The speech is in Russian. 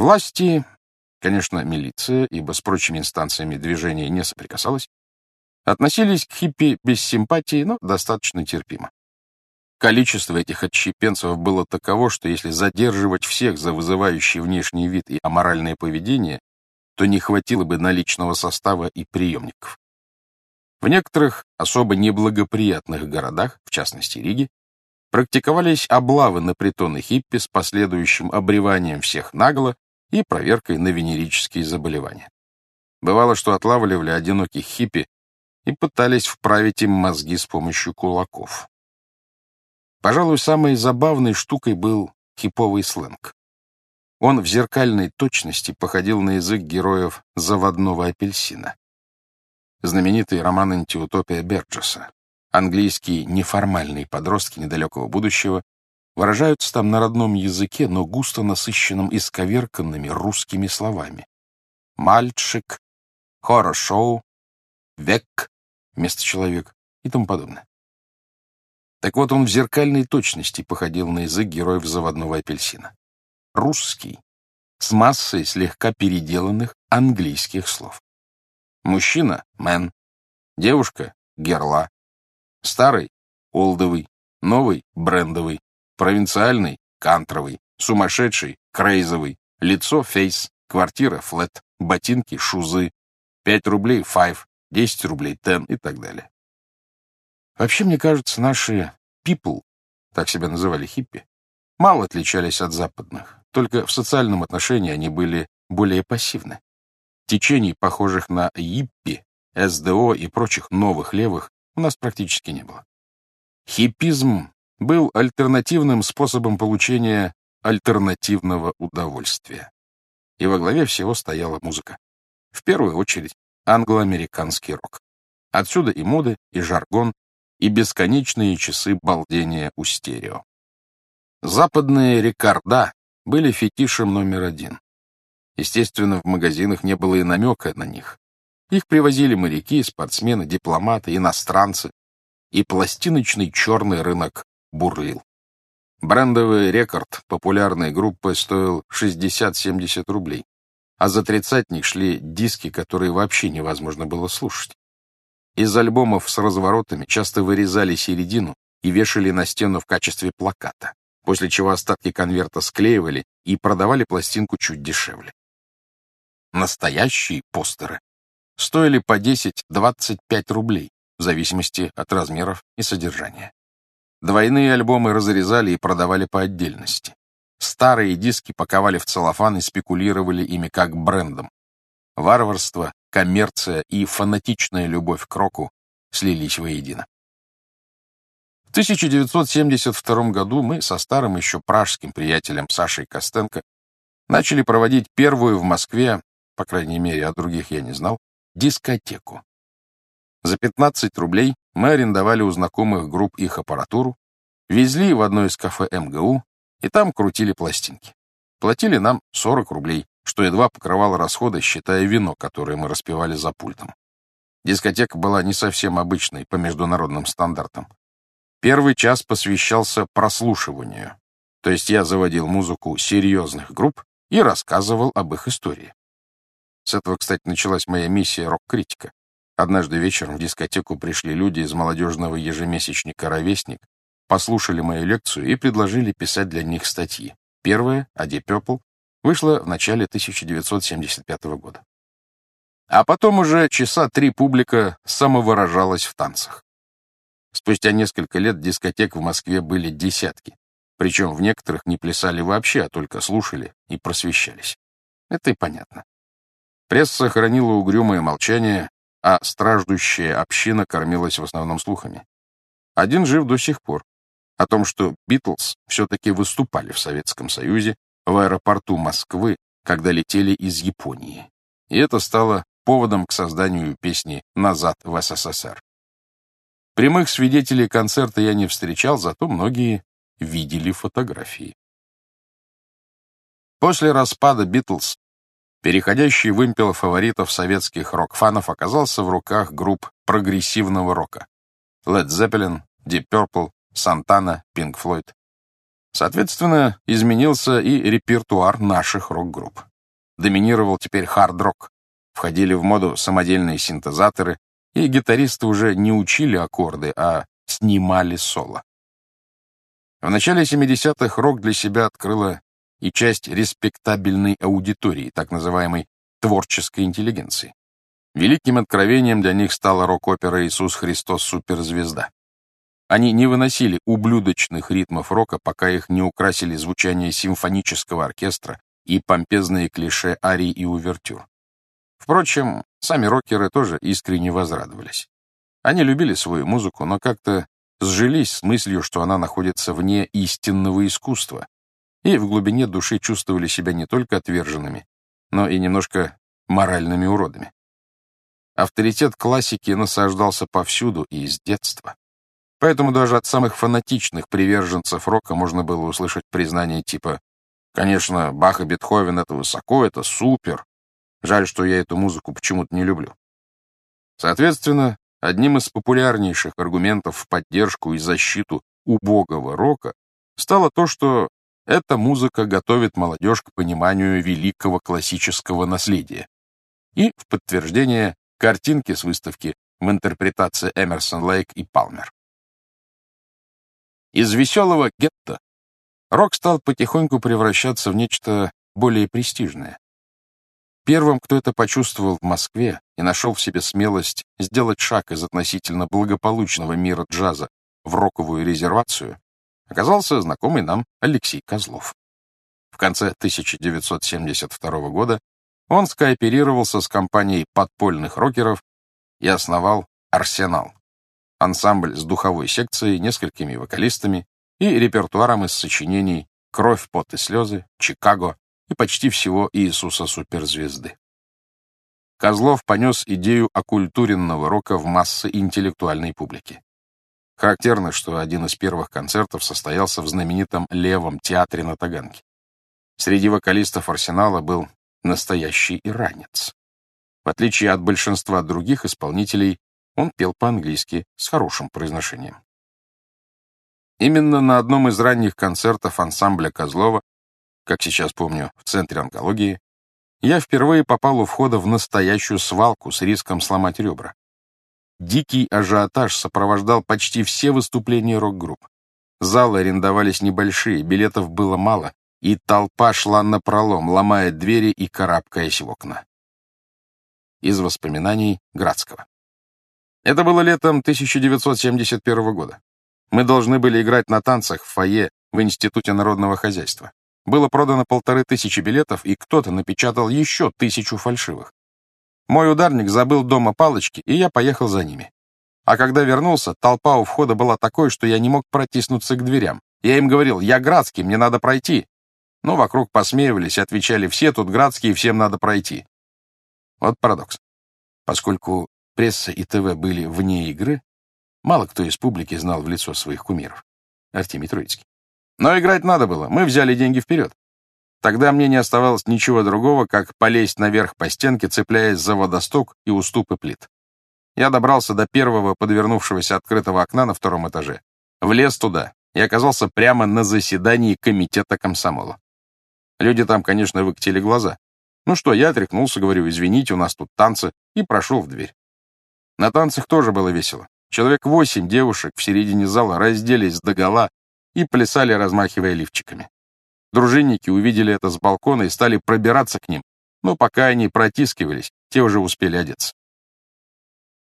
Власти, конечно, милиция, ибо с прочими инстанциями движения не соприкасалась, относились к хиппи без симпатии, но достаточно терпимо. Количество этих отщепенцев было таково, что если задерживать всех за вызывающий внешний вид и аморальное поведение, то не хватило бы наличного состава и приемников. В некоторых особо неблагоприятных городах, в частности Риге, практиковались облавы на притоны хиппи с последующим обреванием всех нагло и проверкой на венерические заболевания. Бывало, что отлавливали одиноких хиппи и пытались вправить им мозги с помощью кулаков. Пожалуй, самой забавной штукой был хиповый сленг. Он в зеркальной точности походил на язык героев «Заводного апельсина». Знаменитый роман «Антиутопия» Берджеса. Английские неформальные подростки недалекого будущего выражаются там на родном языке, но густо насыщенным и сковерканными русскими словами. Мальчик, хорошо, век, вместо человек и тому подобное. Так вот, он в зеркальной точности походил на язык героев заводного апельсина. Русский, с массой слегка переделанных английских слов. Мужчина — man, девушка — герла, старый — олдовый, новый — брендовый, провинциальный — кантровый, сумасшедший — крейзовый, лицо — фейс, квартира — флет, ботинки — шузы, 5 рублей — five, 10 рублей — ten и так далее. Вообще, мне кажется, наши people, так себя называли хиппи, мало отличались от западных, только в социальном отношении они были более пассивны. Течений, похожих на Йиппи, СДО и прочих новых левых, у нас практически не было. Хиппизм был альтернативным способом получения альтернативного удовольствия. И во главе всего стояла музыка. В первую очередь англо-американский рок. Отсюда и моды, и жаргон, и бесконечные часы балдения у стерео. Западные рекорда были фетишем номер один. Естественно, в магазинах не было и намека на них. Их привозили моряки, спортсмены, дипломаты, иностранцы, и пластиночный черный рынок бурлил. Брендовый рекорд популярной группы стоил 60-70 рублей, а за тридцатник шли диски, которые вообще невозможно было слушать. Из альбомов с разворотами часто вырезали середину и вешали на стену в качестве плаката, после чего остатки конверта склеивали и продавали пластинку чуть дешевле. Настоящие постеры стоили по 10-25 рублей, в зависимости от размеров и содержания. Двойные альбомы разрезали и продавали по отдельности. Старые диски паковали в целлофан и спекулировали ими как брендом. Варварство коммерция и фанатичная любовь к року слились воедино. В 1972 году мы со старым еще пражским приятелем Сашей Костенко начали проводить первую в Москве, по крайней мере, о других я не знал, дискотеку. За 15 рублей мы арендовали у знакомых групп их аппаратуру, везли в одно из кафе МГУ и там крутили пластинки. Платили нам 40 рублей, что едва покрывало расходы, считая вино, которое мы распивали за пультом. Дискотека была не совсем обычной по международным стандартам. Первый час посвящался прослушиванию, то есть я заводил музыку серьезных групп и рассказывал об их истории. С этого, кстати, началась моя миссия рок-критика. Однажды вечером в дискотеку пришли люди из молодежного ежемесячника «Ровесник», послушали мою лекцию и предложили писать для них статьи. Первая — Deep Purple, вышла в начале 1975 года. А потом уже часа три публика самовыражалась в танцах. Спустя несколько лет дискотек в Москве были десятки, причем в некоторых не плясали вообще, а только слушали и просвещались. Это и понятно. Пресса хранила угрюмое молчание, а страждущая община кормилась в основном слухами. Один жив до сих пор. О том, что Битлз все-таки выступали в Советском Союзе в аэропорту Москвы, когда летели из Японии. И это стало поводом к созданию песни «Назад в СССР». Прямых свидетелей концерта я не встречал, зато многие видели фотографии. После распада «Битлз» переходящий вымпел фаворитов советских рок-фанов оказался в руках групп прогрессивного рока Led Zeppelin, Deep Purple, Santana, Pink Floyd. Соответственно, изменился и репертуар наших рок-групп. доминировал теперь хард-рок. Входили в моду самодельные синтезаторы, и гитаристы уже не учили аккорды, а снимали соло. В начале 70-х рок для себя открыла и часть респектабельной аудитории, так называемой творческой интеллигенции. Великим откровением для них стала рок-опера «Иисус Христос. Суперзвезда». Они не выносили ублюдочных ритмов рока, пока их не украсили звучание симфонического оркестра и помпезные клише арий и увертюр. Впрочем, сами рокеры тоже искренне возрадовались. Они любили свою музыку, но как-то сжились с мыслью, что она находится вне истинного искусства, и в глубине души чувствовали себя не только отверженными, но и немножко моральными уродами. Авторитет классики насаждался повсюду и с детства. Поэтому даже от самых фанатичных приверженцев рока можно было услышать признание типа «Конечно, Бах и Бетховен — это высоко, это супер. Жаль, что я эту музыку почему-то не люблю». Соответственно, одним из популярнейших аргументов в поддержку и защиту убогого рока стало то, что эта музыка готовит молодежь к пониманию великого классического наследия. И в подтверждение картинки с выставки в интерпретации Эмерсон, Лейк и Палмер. Из веселого гетто рок стал потихоньку превращаться в нечто более престижное. Первым, кто это почувствовал в Москве и нашел в себе смелость сделать шаг из относительно благополучного мира джаза в роковую резервацию, оказался знакомый нам Алексей Козлов. В конце 1972 года он скооперировался с компанией подпольных рокеров и основал «Арсенал» — ансамбль с духовой секцией, несколькими вокалистами и репертуаром из сочинений «Кровь, пот и слезы», «Чикаго» и почти всего Иисуса Суперзвезды. Козлов понес идею оккультуренного рока в массы интеллектуальной публики. Характерно, что один из первых концертов состоялся в знаменитом Левом театре на Таганке. Среди вокалистов «Арсенала» был настоящий иранец. В отличие от большинства других исполнителей, он пел по-английски с хорошим произношением. Именно на одном из ранних концертов ансамбля Козлова, как сейчас помню, в Центре онкологии, я впервые попал у входа в настоящую свалку с риском сломать ребра. Дикий ажиотаж сопровождал почти все выступления рок-групп. Залы арендовались небольшие, билетов было мало, и толпа шла напролом, ломая двери и карабкаясь в окна. Из воспоминаний Градского. Это было летом 1971 года. Мы должны были играть на танцах в фойе в Институте народного хозяйства. Было продано полторы тысячи билетов, и кто-то напечатал еще тысячу фальшивых. Мой ударник забыл дома палочки, и я поехал за ними. А когда вернулся, толпа у входа была такой, что я не мог протиснуться к дверям. Я им говорил, я Градский, мне надо пройти. Но вокруг посмеивались, отвечали, все тут Градские, всем надо пройти. Вот парадокс. Поскольку пресса и ТВ были вне игры, мало кто из публики знал в лицо своих кумиров. Артемий Троицкий. Но играть надо было, мы взяли деньги вперед. Тогда мне не оставалось ничего другого, как полезть наверх по стенке, цепляясь за водосток и уступы плит. Я добрался до первого подвернувшегося открытого окна на втором этаже, влез туда и оказался прямо на заседании комитета комсомола. Люди там, конечно, выкатили глаза. Ну что, я отряхнулся, говорю, извините, у нас тут танцы, и прошел в дверь. На танцах тоже было весело. Человек восемь девушек в середине зала разделись догола и плясали, размахивая лифчиками. Дружинники увидели это с балкона и стали пробираться к ним, но пока они протискивались, те уже успели одеться.